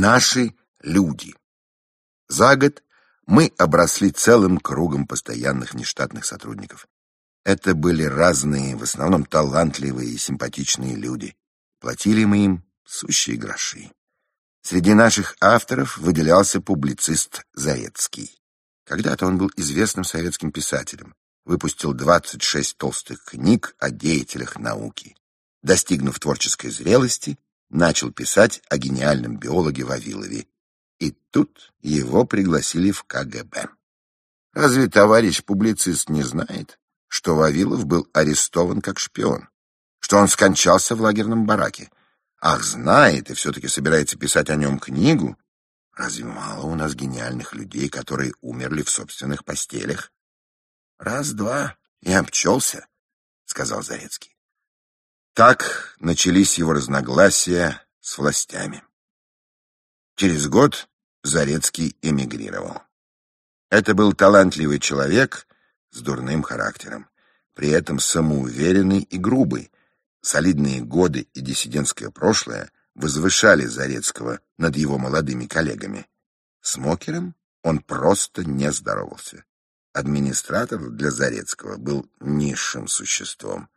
Наши люди. За год мы обросли целым кругом постоянных нештатных сотрудников. Это были разные, в основном талантливые и симпатичные люди. Платили мы им сущие гроши. Среди наших авторов выделялся публицист Заецкий. Когда-то он был известным советским писателем, выпустил 26 толстых книг о деятелях науки. Достигнув творческой зрелости, начал писать о гениальном биологе Вавилове. И тут его пригласили в КГБ. Разве товарищ публицист не знает, что Вавилов был арестован как шпион, что он скончался в лагерном бараке, Ах, знает и все-таки собирается писать о нем книгу. Разве мало у нас гениальных людей, которые умерли в собственных постелях? Раз-два и обчелся, — сказал Зарецкий. Так начались его разногласия с властями. Через год Зарецкий эмигрировал. Это был талантливый человек с дурным характером, при этом самоуверенный и грубый, Солидные годы и диссидентское прошлое возвышали Зарецкого над его молодыми коллегами. С Мокером он просто не здоровался. Администратор для Зарецкого был низшим существом.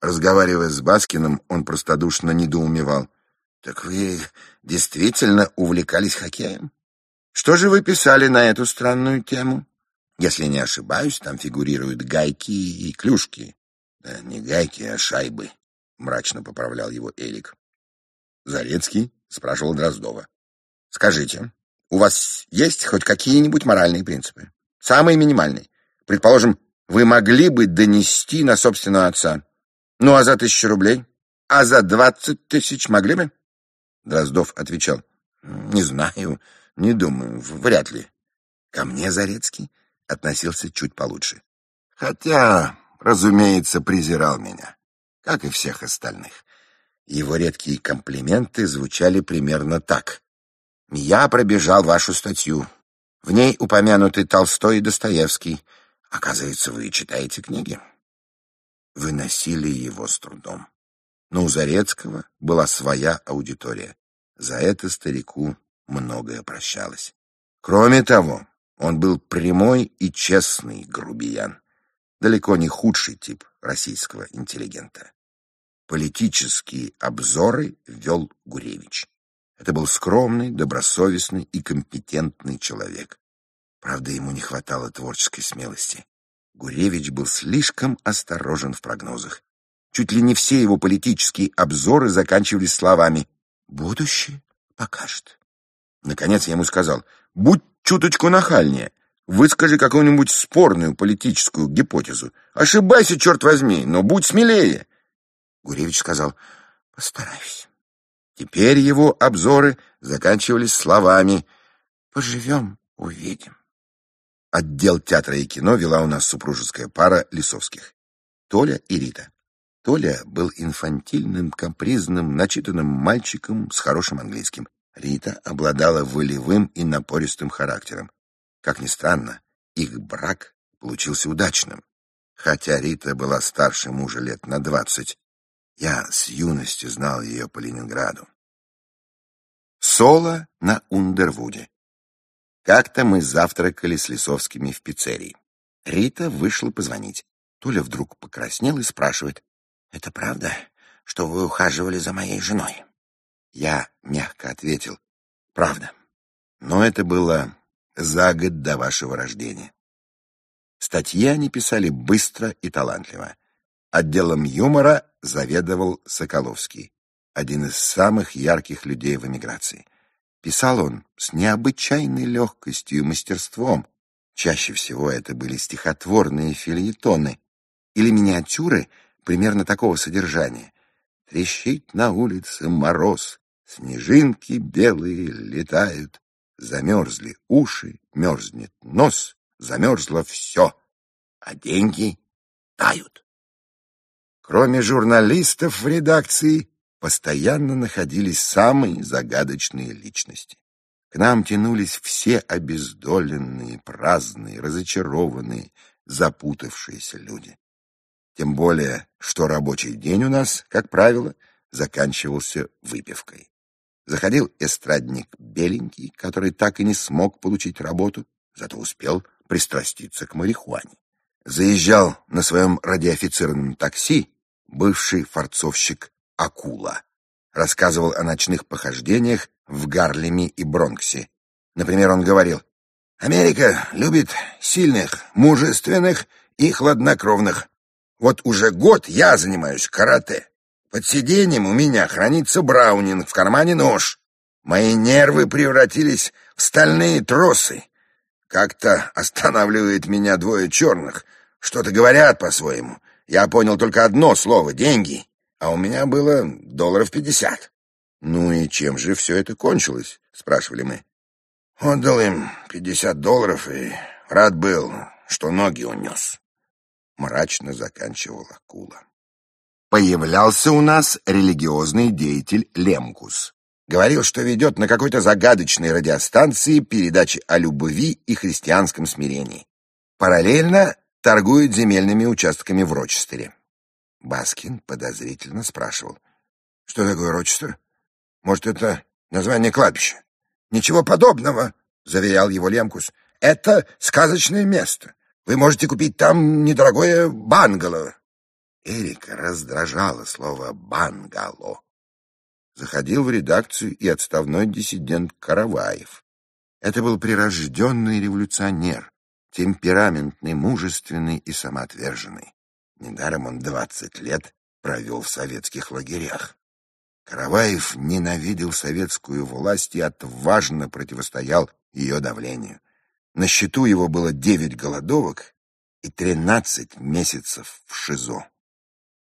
Разговаривая с Баскиным, он простодушно недоумевал. «Так вы действительно увлекались хоккеем? Что же вы писали на эту странную тему? Если не ошибаюсь, там фигурируют гайки и клюшки. Да не гайки, а шайбы мрачно поправлял его Элик. Зарецкий спрашивал Дроздова. Скажите, у вас есть хоть какие-нибудь моральные принципы? Самые минимальные. Предположим, вы могли бы донести на собственного отца. Ну, а за тысячу рублей? А за двадцать тысяч могли бы? Дроздов отвечал. Не знаю, не думаю, вряд ли. Ко мне Зарецкий относился чуть получше. Хотя, разумеется, презирал меня как и всех остальных. Его редкие комплименты звучали примерно так. «Я пробежал вашу статью. В ней упомянуты Толстой и Достоевский. Оказывается, вы читаете книги». Выносили его с трудом. Но у Зарецкого была своя аудитория. За это старику многое прощалось. Кроме того, он был прямой и честный грубиян далеко не худший тип российского интеллигента. Политические обзоры вел Гуревич. Это был скромный, добросовестный и компетентный человек. Правда, ему не хватало творческой смелости. Гуревич был слишком осторожен в прогнозах. Чуть ли не все его политические обзоры заканчивались словами «Будущее покажет». Наконец я ему сказал «Будь чуточку нахальнее. Выскажи какую-нибудь спорную политическую гипотезу. Ошибайся, черт возьми, но будь смелее. Гуревич сказал, постараюсь. Теперь его обзоры заканчивались словами «Поживем, увидим». Отдел театра и кино вела у нас супружеская пара Лисовских. Толя и Рита. Толя был инфантильным, капризным, начитанным мальчиком с хорошим английским. Рита обладала волевым и напористым характером. Как ни странно, их брак получился удачным. Хотя Рита была старше мужа лет на двадцать, я с юности знал ее по Ленинграду. Соло на Ундервуде. Как-то мы завтракали с Лисовскими в пиццерии. Рита вышла позвонить. Толя вдруг покраснел и спрашивает, «Это правда, что вы ухаживали за моей женой?» Я мягко ответил, «Правда». Но это было за год до вашего рождения. Статьи они писали быстро и талантливо. Отделом юмора заведовал Соколовский, один из самых ярких людей в эмиграции. Писал он с необычайной легкостью и мастерством. Чаще всего это были стихотворные фильетоны или миниатюры примерно такого содержания. Трещит на улице мороз, снежинки белые летают, Замерзли уши, мерзнет нос, замерзло все, а деньги тают. Кроме журналистов в редакции, постоянно находились самые загадочные личности. К нам тянулись все обездоленные, праздные, разочарованные, запутавшиеся люди. Тем более, что рабочий день у нас, как правило, заканчивался выпивкой. Заходил эстрадник Беленький, который так и не смог получить работу, зато успел пристраститься к марихуане. Заезжал на своем радиоофицерном такси бывший форцовщик Акула. Рассказывал о ночных похождениях в Гарлеме и Бронксе. Например, он говорил, «Америка любит сильных, мужественных и хладнокровных. Вот уже год я занимаюсь карате. Под сиденьем у меня хранится браунинг, в кармане нож. Мои нервы превратились в стальные тросы. Как-то останавливает меня двое черных. Что-то говорят по-своему. Я понял только одно слово — деньги. А у меня было долларов пятьдесят. «Ну и чем же все это кончилось?» — спрашивали мы. Отдал им пятьдесят долларов и рад был, что ноги унес. Мрачно заканчивал акула. Появлялся у нас религиозный деятель Лемкус. Говорил, что ведет на какой-то загадочной радиостанции передачи о любви и христианском смирении. Параллельно торгует земельными участками в Рочестере. Баскин подозрительно спрашивал. «Что такое Рочестер? Может, это название кладбища?» «Ничего подобного», — заверял его Лемкус. «Это сказочное место. Вы можете купить там недорогое бангало». Эрика раздражало слово «бангало». Заходил в редакцию и отставной диссидент Караваев. Это был прирожденный революционер, темпераментный, мужественный и самоотверженный. Недаром он двадцать лет провел в советских лагерях. Караваев ненавидел советскую власть и отважно противостоял ее давлению. На счету его было девять голодовок и тринадцать месяцев в ШИЗО.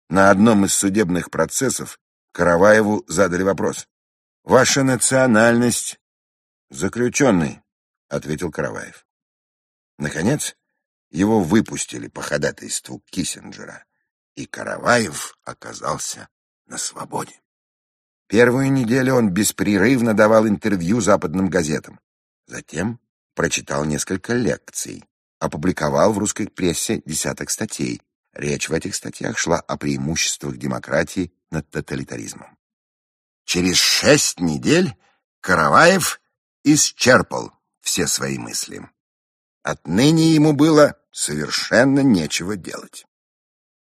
На одном из судебных процессов Караваеву задали вопрос. «Ваша национальность?» «Заключенный», — ответил Караваев. Наконец, его выпустили по ходатайству Киссинджера, и Караваев оказался на свободе. Первую неделю он беспрерывно давал интервью западным газетам. Затем прочитал несколько лекций, опубликовал в русской прессе десяток статей. Речь в этих статьях шла о преимуществах демократии над тоталитаризмом. Через шесть недель Караваев исчерпал все свои мысли. Отныне ему было совершенно нечего делать.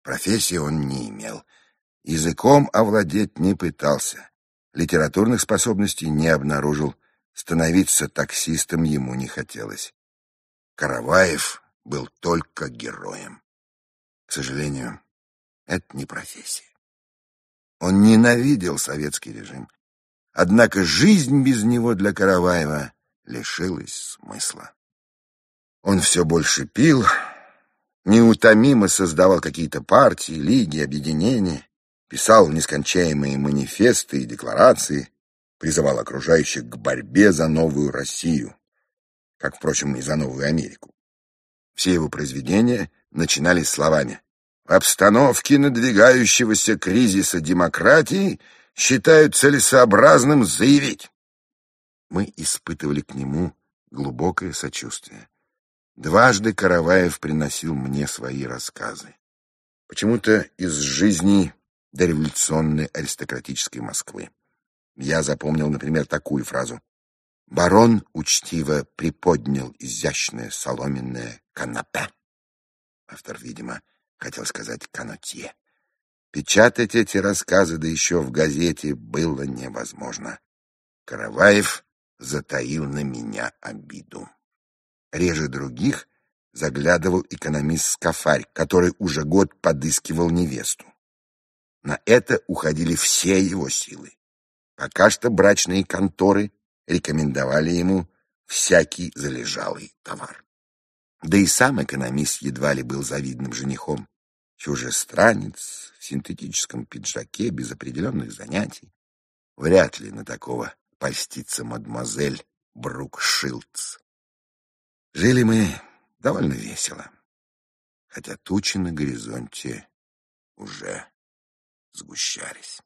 Профессии он не имел, языком овладеть не пытался. Литературных способностей не обнаружил, становиться таксистом ему не хотелось. Караваев был только героем. К сожалению, это не профессия. Он ненавидел советский режим. Однако жизнь без него для Караваева лишилась смысла. Он все больше пил, неутомимо создавал какие-то партии, лиги, объединения писал нескончаемые манифесты и декларации, призывал окружающих к борьбе за новую Россию, как, впрочем, и за новую Америку. Все его произведения начинались словами «В обстановке надвигающегося кризиса демократии считают целесообразным заявить». Мы испытывали к нему глубокое сочувствие. Дважды Караваев приносил мне свои рассказы. Почему-то из жизни дореволюционной аристократической Москвы. Я запомнил, например, такую фразу. Барон учтиво приподнял изящное соломенное канапе. Автор, видимо, хотел сказать канотье. Печатать эти рассказы, да еще в газете, было невозможно. Караваев затаил на меня обиду. Реже других заглядывал экономист Скафарь, который уже год подыскивал невесту. На это уходили все его силы. Пока что брачные конторы рекомендовали ему всякий залежалый товар. Да и сам экономист едва ли был завидным женихом. Чужестранец в синтетическом пиджаке без определенных занятий. Вряд ли на такого польстится мадемуазель Брук Шилдс. Жили мы довольно весело, хотя тучи на горизонте уже сгущались.